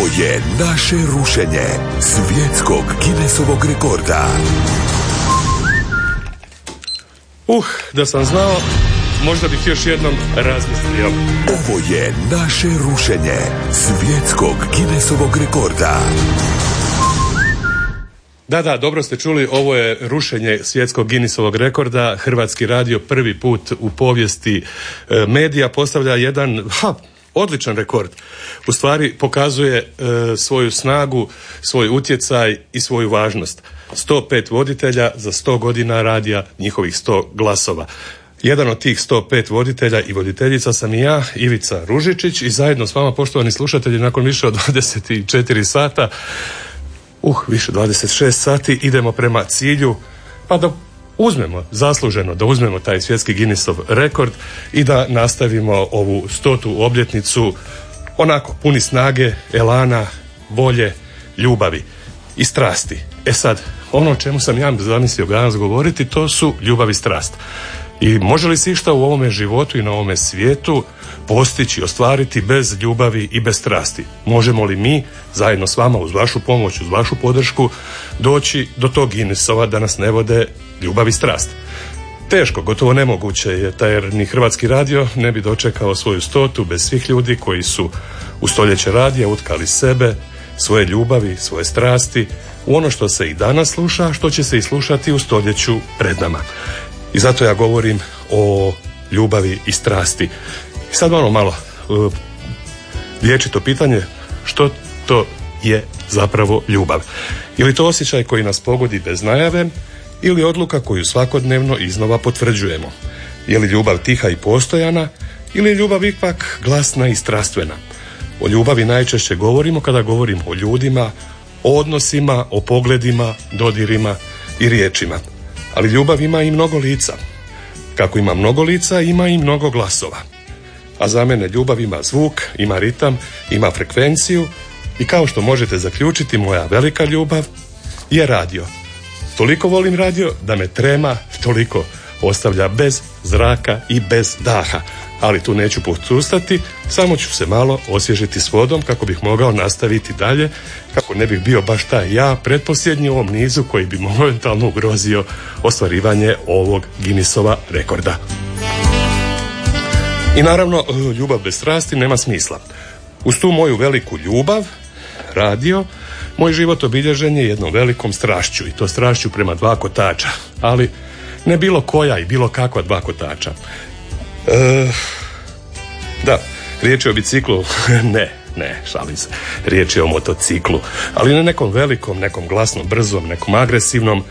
Ovo je naše rušenje svjetskog Guinnessovog rekorda. Uh, da sam znao, možda bih još jednom razmislio. Ovo je naše rušenje svjetskog Guinnessovog rekorda. Da, da, dobro ste čuli, ovo je rušenje svjetskog Guinnessovog rekorda. Hrvatski radio prvi put u povijesti e, medija postavlja jedan, ha, odličan rekord. U stvari pokazuje e, svoju snagu, svoj utjecaj i svoju važnost. 105 voditelja za 100 godina radija, njihovih 100 glasova. Jedan od tih 105 voditelja i voditeljica sam i ja, Ivica Ružičić i zajedno s vama poštovani slušatelji nakon više od 24 sata uh, više 26 sati idemo prema cilju pa da uzmemo zasluženo da uzmemo taj svjetski Guinnessov rekord i da nastavimo ovu stotu obljetnicu onako puni snage, elana, volje, ljubavi i strasti. E sad, ono o čemu sam ja zamislio danas govoriti, to su ljubav i strast. I može li se išta u ovome životu i na ovome svijetu postići, ostvariti bez ljubavi i bez strasti? Možemo li mi, zajedno s vama, uz vašu pomoć, uz vašu podršku, doći do tog Guinnessova da nas ne vode ljubav i strast? Teško, gotovo nemoguće je, jer ni Hrvatski radio ne bi dočekao svoju stotu bez svih ljudi koji su u stoljeće radija utkali sebe, svoje ljubavi, svoje strasti, u ono što se i danas sluša, što će se i slušati u stoljeću pred nama. I zato ja govorim o ljubavi i strasti. I sad ono malo uh, vječito pitanje što to je zapravo ljubav. Ili to osjećaj koji nas pogodi bez najave ili odluka koju svakodnevno iznova potvrđujemo. Je li ljubav tiha i postojana ili je ljubav ipak glasna i strastvena? O ljubavi najčešće govorimo kada govorimo o ljudima, o odnosima, o pogledima, dodirima i riječima. Ali ljubav ima i mnogo lica. Kako ima mnogo lica, ima i mnogo glasova. A za mene ljubav ima zvuk, ima ritam, ima frekvenciju i kao što možete zaključiti, moja velika ljubav je radio. Toliko volim radio da me trema toliko ostavlja bez zraka i bez daha ali tu neću postustati, samo ću se malo osvježiti s vodom kako bih mogao nastaviti dalje, kako ne bih bio baš taj ja pretposljednji u ovom nizu koji bi momentalno ugrozio ostvarivanje ovog Guinnessova rekorda. I naravno, ljubav bez strasti nema smisla. Uz tu moju veliku ljubav, radio, moj život obilježen je jednom velikom strašću i to strašću prema dva kotača, ali ne bilo koja i bilo kakva dva kotača. E, da, riječ je o biciklu. ne, ne, šalim se. Riječ je o motociklu. Ali ne nekom velikom, nekom glasnom, brzom, nekom agresivnom,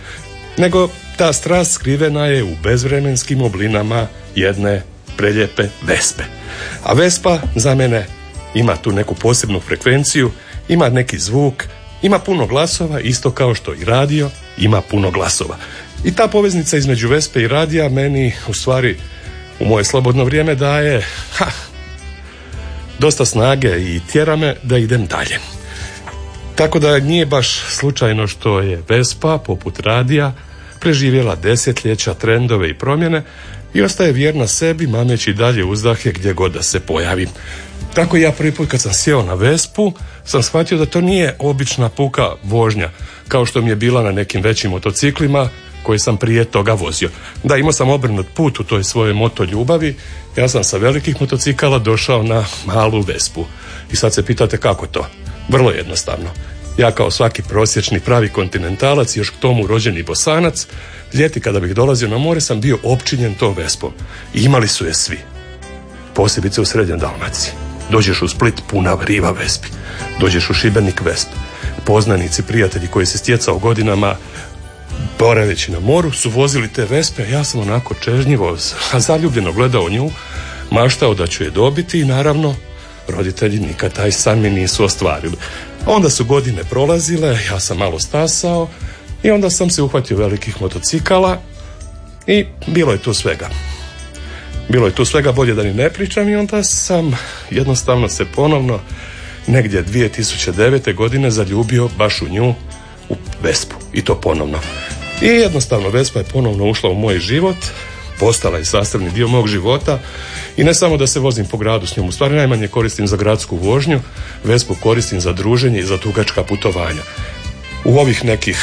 nego ta strast skrivena je u bezvremenskim oblinama jedne preljepe vespe. A vespa za mene ima tu neku posebnu frekvenciju, ima neki zvuk, ima puno glasova, isto kao što i radio ima puno glasova. I ta poveznica između vespe i radija meni u stvari u moje slobodno vrijeme daje ha, dosta snage i tjera me da idem dalje. Tako da nije baš slučajno što je Vespa, poput radija, preživjela desetljeća, trendove i promjene i ostaje vjerna sebi, mameći dalje uzdahe gdje god da se pojavi. Tako ja prvi put kad sam sjeo na Vespu, sam shvatio da to nije obična puka vožnja, kao što mi je bila na nekim većim motociklima, koji sam prije toga vozio. Da, imao sam obrnut put u toj svojoj moto ljubavi. Ja sam sa velikih motocikala došao na malu Vespu. I sad se pitate kako to? Vrlo jednostavno. Ja kao svaki prosječni pravi kontinentalac, još k tomu rođeni bosanac, ljeti kada bih dolazio na more sam bio opčinjen tom Vespom. I imali su je svi. Posebice u srednjoj Dalmaciji. Dođeš u Split puna riva Vespi. Dođeš u Šibenik Vesp. Poznanici, prijatelji koji se stjecao godinama boraveći na moru su vozili te vespe, ja sam onako čežnjivo, zaljubljeno gledao nju, maštao da ću je dobiti i naravno roditelji nikad taj san mi nisu ostvarili. Onda su godine prolazile, ja sam malo stasao i onda sam se uhvatio velikih motocikala i bilo je tu svega. Bilo je tu svega bolje da ni ne pričam i onda sam jednostavno se ponovno negdje 2009. godine zaljubio baš u nju u Vespu i to ponovno. I jednostavno Vespa je ponovno ušla u moj život postala je sastavni dio mog života i ne samo da se vozim po gradu s njom, u stvari najmanje koristim za gradsku vožnju, Vespu koristim za druženje i za tugačka putovanja. U ovih nekih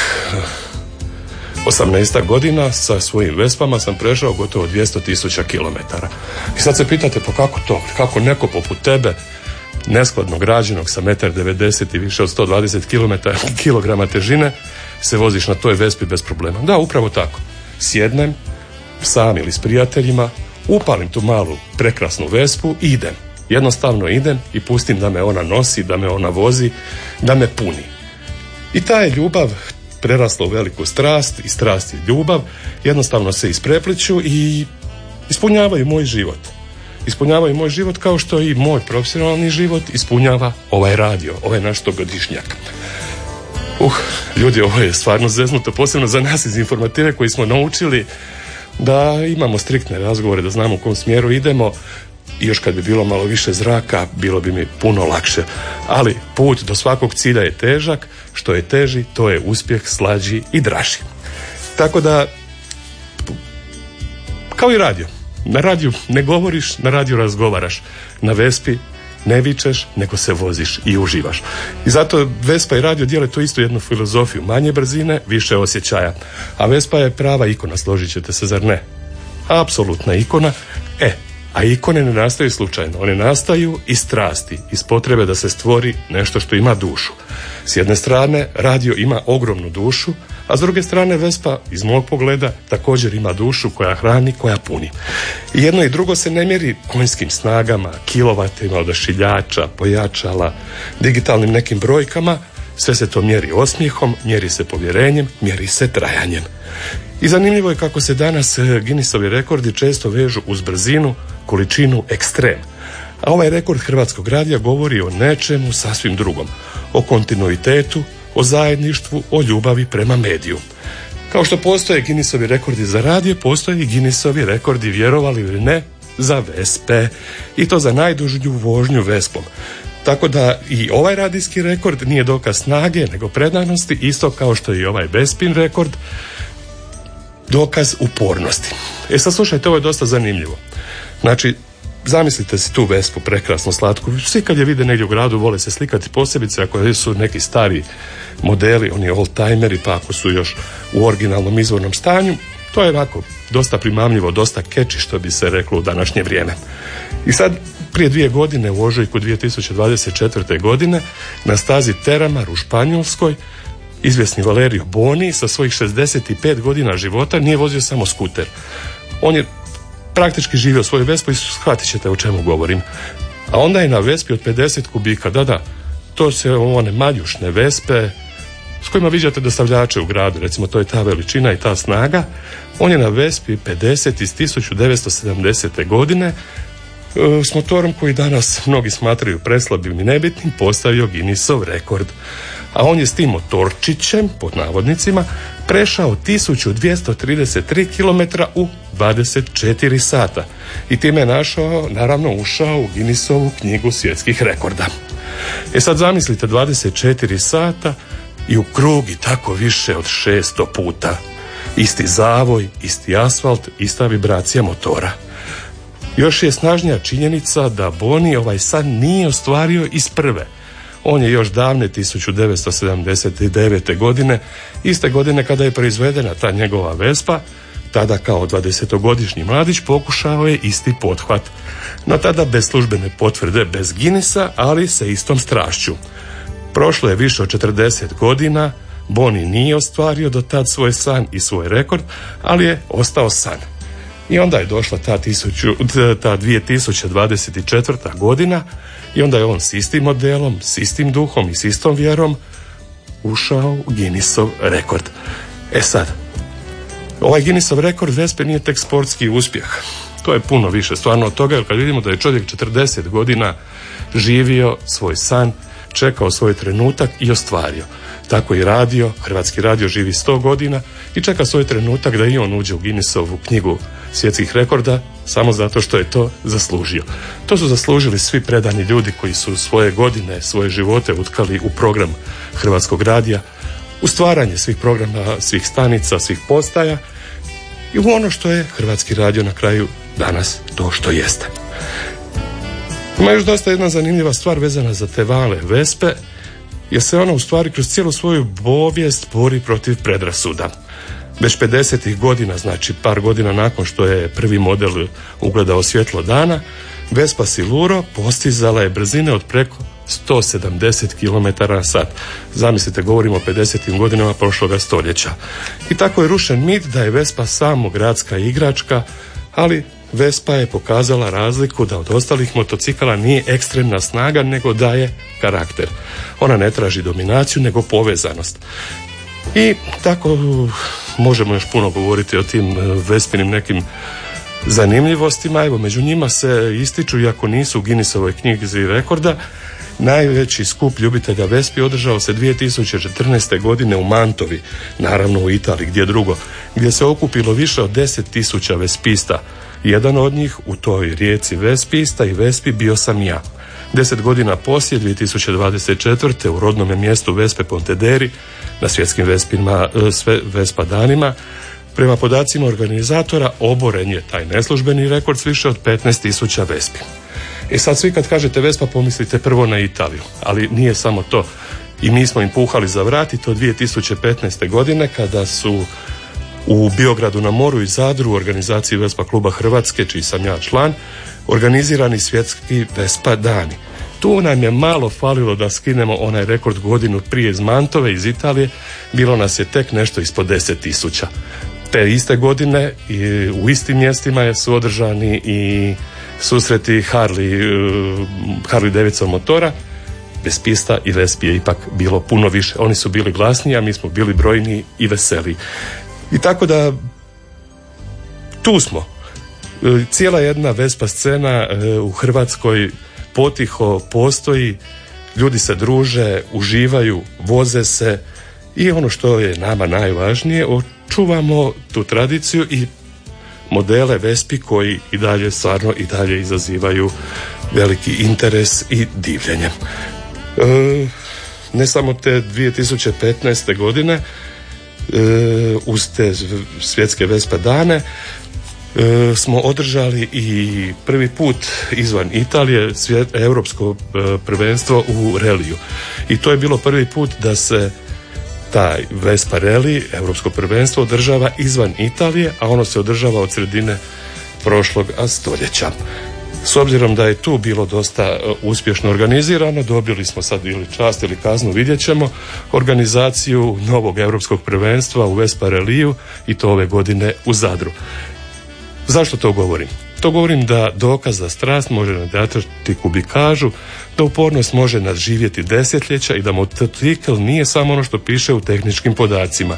18 godina sa svojim Vespama sam prešao gotovo 200 tisuća kilometara. I sad se pitate pa kako to, kako neko poput tebe neskladno građenog sa 1,90 i više od 120 km, kilograma težine se voziš na toj Vespi bez problema. Da, upravo tako. Sjednem, sam ili s prijateljima, upalim tu malu prekrasnu Vespu i idem. Jednostavno idem i pustim da me ona nosi, da me ona vozi, da me puni. I ta je ljubav prerasla u veliku strast i strast i ljubav jednostavno se isprepliću i ispunjavaju moj život. Ispunjavaju moj život kao što i moj profesionalni život ispunjava ovaj radio, ovaj naš togodišnjak. Uh, ljudi, ovo je stvarno zeznuto, posebno za nas iz informative koji smo naučili da imamo striktne razgovore, da znamo u kom smjeru idemo i još kad bi bilo malo više zraka, bilo bi mi puno lakše. Ali put do svakog cilja je težak, što je teži, to je uspjeh slađi i draži. Tako da, kao i radio. Na radiju ne govoriš, na radiju razgovaraš. Na Vespi ne vičeš, nego se voziš i uživaš. I zato Vespa i radio dijele tu istu jednu filozofiju. Manje brzine, više osjećaja. A Vespa je prava ikona, složit ćete se, zar ne? Apsolutna ikona. E, a ikone ne nastaju slučajno. One nastaju iz strasti, iz potrebe da se stvori nešto što ima dušu. S jedne strane, radio ima ogromnu dušu, a s druge strane Vespa iz mog pogleda također ima dušu koja hrani, koja puni. I jedno i drugo se ne mjeri konjskim snagama, kilovatima odašiljača, pojačala, digitalnim nekim brojkama, sve se to mjeri osmijehom, mjeri se povjerenjem, mjeri se trajanjem. I zanimljivo je kako se danas e, Guinnessovi rekordi često vežu uz brzinu, količinu, ekstrem. A ovaj rekord Hrvatskog radija govori o nečemu sasvim drugom. O kontinuitetu, o zajedništvu, o ljubavi prema mediju. Kao što postoje Guinnessovi rekordi za radije, postoje i Guinnessovi rekordi, vjerovali ili ne, za Vespe. I to za najdužnju vožnju Vespom. Tako da i ovaj radijski rekord nije dokaz snage, nego predanosti, isto kao što i ovaj Vespin rekord, dokaz upornosti. E sad slušajte, ovo je dosta zanimljivo. Znači, zamislite si tu Vespu prekrasno slatku. Svi kad je vide negdje u gradu vole se slikati posebice ako su neki stari modeli, oni old-timeri, pa ako su još u originalnom izvornom stanju, to je ovako dosta primamljivo, dosta keči što bi se reklo u današnje vrijeme. I sad prije dvije godine u ožujku 2024. godine na stazi Teramar u Španjolskoj izvjesni Valerio Boni sa svojih 65 godina života nije vozio samo skuter. On je praktički živio svoju Vespu i shvatit ćete o čemu govorim. A onda je na Vespi od 50 kubika, da, da, to se one maljušne Vespe s kojima viđate dostavljače u gradu, recimo to je ta veličina i ta snaga, on je na Vespi 50 iz 1970. godine e, s motorom koji danas mnogi smatraju preslabim i nebitnim postavio Guinnessov rekord a on je s tim motorčićem, pod navodnicima, prešao 1233 km u 24 sata. I time je našao, naravno, ušao u Guinnessovu knjigu svjetskih rekorda. E sad zamislite 24 sata i u krug i tako više od 600 puta. Isti zavoj, isti asfalt, ista vibracija motora. Još je snažnija činjenica da Boni ovaj san nije ostvario iz prve – on je još davne 1979. godine, iste godine kada je proizvedena ta njegova Vespa, tada kao 20-godišnji mladić pokušao je isti pothvat. No tada bez službene potvrde, bez Ginisa, ali sa istom strašću. Prošlo je više od 40 godina, Boni nije ostvario do tad svoj san i svoj rekord, ali je ostao san. I onda je došla ta, tisuću, ta 2024. godina, i onda je on s istim modelom, s istim duhom i s istom vjerom ušao u Guinnessov rekord. E sad, ovaj Guinnessov rekord Vespe nije tek sportski uspjeh. To je puno više stvarno od toga, jer kad vidimo da je čovjek 40 godina živio svoj san, čekao svoj trenutak i ostvario. Tako i radio, Hrvatski radio živi 100 godina i čeka svoj trenutak da i on uđe u Guinnessovu knjigu svjetskih rekorda samo zato što je to zaslužio. To su zaslužili svi predani ljudi koji su svoje godine, svoje živote utkali u program Hrvatskog radija, u stvaranje svih programa, svih stanica, svih postaja i u ono što je Hrvatski radio na kraju danas to što jeste. Ima još dosta jedna zanimljiva stvar vezana za te vale Vespe, jer se ona u stvari kroz cijelu svoju povijest bori protiv predrasuda. Već 50. godina, znači par godina nakon što je prvi model ugledao svjetlo dana, Vespa Siluro postizala je brzine od preko 170 km na sat. Zamislite, govorimo o 50. godinama prošloga stoljeća. I tako je rušen mit da je Vespa samo gradska igračka, ali Vespa je pokazala razliku da od ostalih motocikala nije ekstremna snaga, nego daje karakter. Ona ne traži dominaciju, nego povezanost. I tako možemo još puno govoriti o tim e, Vespinim nekim zanimljivostima. Evo, među njima se ističu, iako nisu u Guinnessovoj knjizi rekorda, Najveći skup ljubitelja Vespi održao se 2014. godine u Mantovi, naravno u Italiji, gdje drugo, gdje se okupilo više od 10.000 vespista. Jedan od njih u toj rijeci Vespista i Vespi bio sam ja. Deset godina poslije, 2024. u rodnome mjestu Vespe Pontederi, na svjetskim Vespima, e, sve Vespa danima, prema podacima organizatora oboren je taj neslužbeni rekord s više od 15.000 Vespi. I sad svi kad kažete Vespa pomislite prvo na Italiju, ali nije samo to. I mi smo im puhali za vrat i to 2015. godine kada su u Biogradu na moru i Zadru u organizaciji Vespa kluba Hrvatske, čiji sam ja član, organizirani svjetski Vespa dani. Tu nam je malo falilo da skinemo onaj rekord godinu prije iz Mantove iz Italije, bilo nas je tek nešto ispod 10 tisuća. Te iste godine i u istim mjestima su održani i susreti Harley, uh, Harley Davidson motora, bez pista i Vespi je ipak bilo puno više. Oni su bili glasniji, a mi smo bili brojni i veseli. I tako da tu smo. Cijela jedna Vespa scena uh, u Hrvatskoj potiho postoji, ljudi se druže, uživaju, voze se i ono što je nama najvažnije, očuvamo tu tradiciju i modele Vespi koji i dalje stvarno i dalje izazivaju veliki interes i divljenje. E, ne samo te 2015. godine e, uz te svjetske Vespa dane e, smo održali i prvi put izvan Italije svjet, europsko e, prvenstvo u reliju. I to je bilo prvi put da se taj Vesparelli, Europsko prvenstvo, održava izvan Italije, a ono se održava od sredine prošlog stoljeća. S obzirom da je tu bilo dosta e, uspješno organizirano, dobili smo sad ili čast ili kaznu, vidjet ćemo, organizaciju novog europskog prvenstva u Vespareliju i to ove godine u Zadru. Zašto to govorim? To govorim da dokaz za strast može nadjačati kubikažu, da upornost može nadživjeti desetljeća i da motocikl nije samo ono što piše u tehničkim podacima,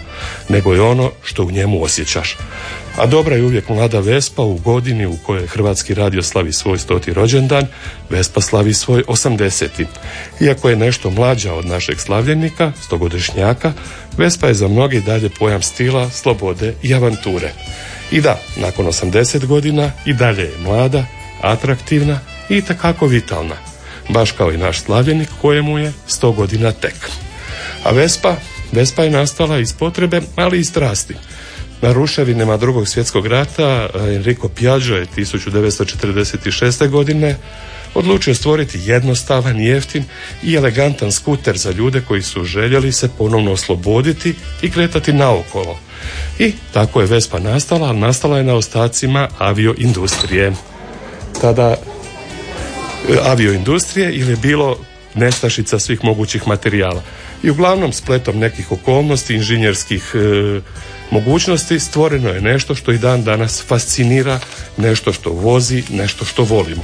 nego je ono što u njemu osjećaš. A dobra je uvijek mlada Vespa u godini u kojoj Hrvatski radio slavi svoj stoti rođendan, Vespa slavi svoj osamdeseti. Iako je nešto mlađa od našeg slavljenika, stogodišnjaka, Vespa je za mnogi dalje pojam stila, slobode i avanture. I da, nakon 80 godina i dalje je mlada, atraktivna i takako vitalna. Baš kao i naš slavljenik kojemu je 100 godina tek. A Vespa? Vespa je nastala iz potrebe, ali i strasti. Na ruševinama drugog svjetskog rata Enrico Piaggio je 1946. godine odlučio stvoriti jednostavan, jeftin i elegantan skuter za ljude koji su željeli se ponovno osloboditi i kretati naokolo. I tako je Vespa nastala, ali nastala je na ostacima avioindustrije. Tada e, avioindustrije ili je bilo nestašica svih mogućih materijala. I uglavnom spletom nekih okolnosti, inženjerskih e, mogućnosti stvoreno je nešto što i dan danas fascinira, nešto što vozi, nešto što volimo.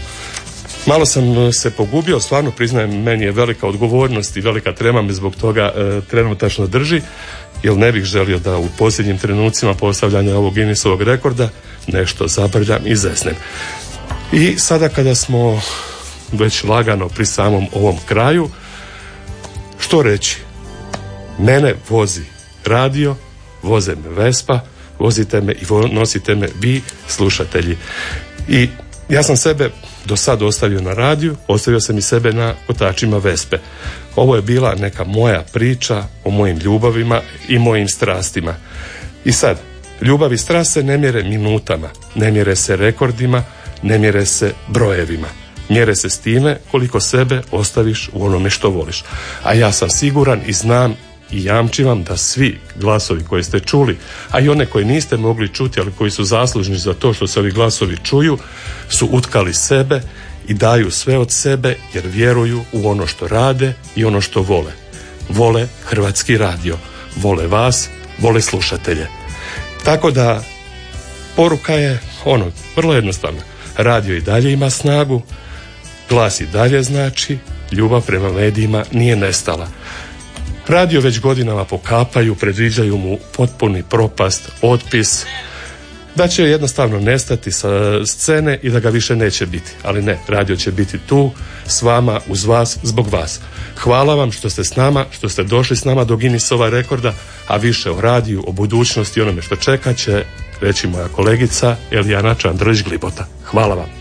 Malo sam e, se pogubio, stvarno priznajem, meni je velika odgovornost i velika trema me zbog toga e, trenutačno drži, jer ne bih želio da u posljednjim trenucima postavljanja ovog Guinnessovog rekorda nešto zabrljam i zesnem. I sada kada smo već lagano pri samom ovom kraju, što reći? Mene vozi radio, voze me Vespa, vozite me i nosite me vi, slušatelji. I ja sam sebe do sad ostavio na radiju, ostavio sam i sebe na kotačima Vespe. Ovo je bila neka moja priča o mojim ljubavima i mojim strastima. I sad, Ljubav i strast se ne mjere minutama, ne mjere se rekordima, ne mjere se brojevima. Mjere se s time koliko sebe ostaviš u onome što voliš. A ja sam siguran i znam i jamčim vam da svi glasovi koje ste čuli, a i one koje niste mogli čuti, ali koji su zaslužni za to što se ovi glasovi čuju, su utkali sebe i daju sve od sebe jer vjeruju u ono što rade i ono što vole. Vole Hrvatski radio, vole vas, vole slušatelje. Tako da poruka je ono, vrlo jednostavna. Radio i dalje ima snagu, glas i dalje znači, ljubav prema medijima nije nestala. Radio već godinama pokapaju, predviđaju mu potpuni propast, otpis, da će jednostavno nestati sa scene i da ga više neće biti. Ali ne, radio će biti tu, s vama, uz vas, zbog vas. Hvala vam što ste s nama, što ste došli s nama do Guinnessova rekorda, a više o radiju, o budućnosti i onome što čeka će reći moja kolegica Elijana Čandrović Glibota. Hvala vam.